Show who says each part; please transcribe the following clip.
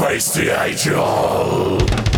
Speaker 1: Face the angel!